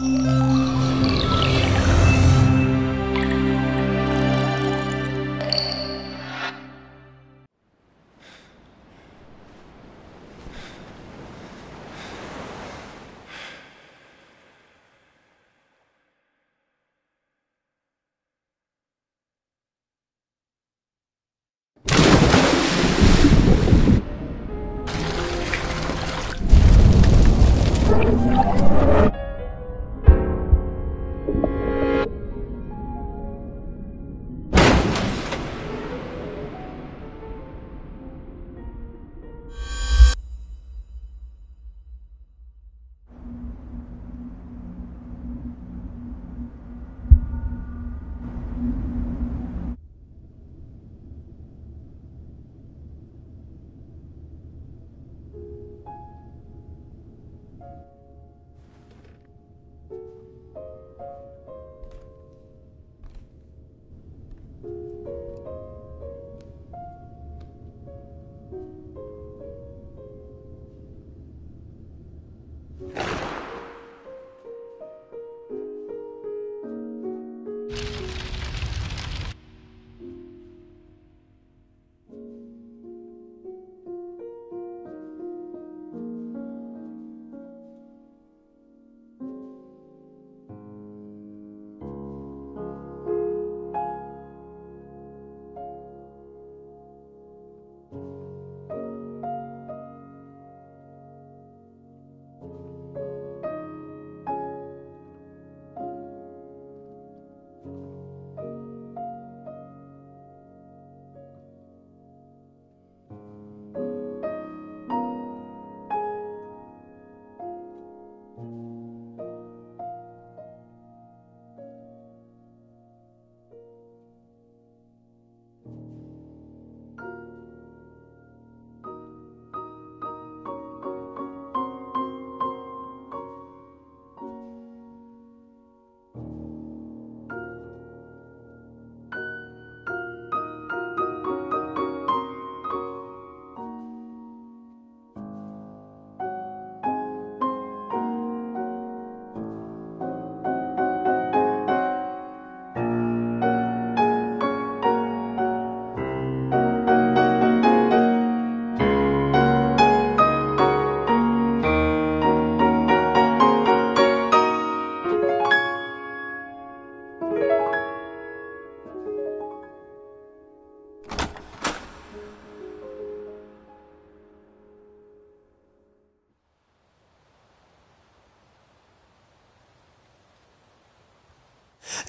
Música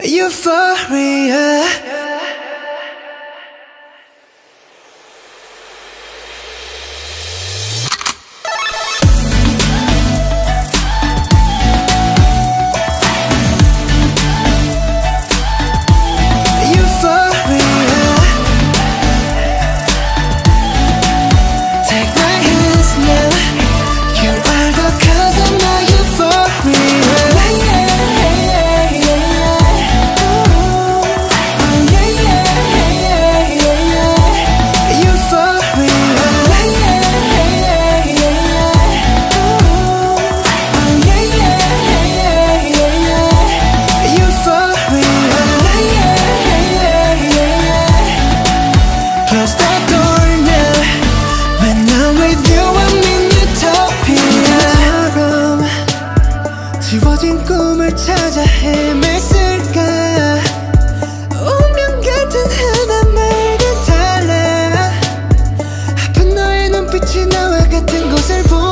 Euphoria. 보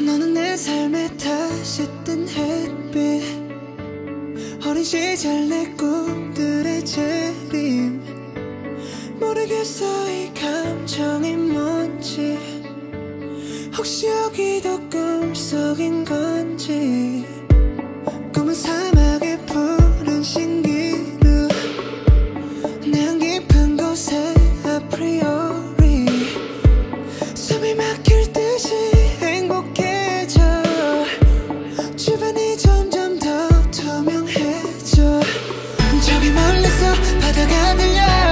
너는 내 삶에 다시 뜬 햇빛. 어린 시절 내 꿈들의 재림. 모르겠어 이 감정이 뭔지. 혹시 여기도 꿈속인 건지 멀리서 바다가 들려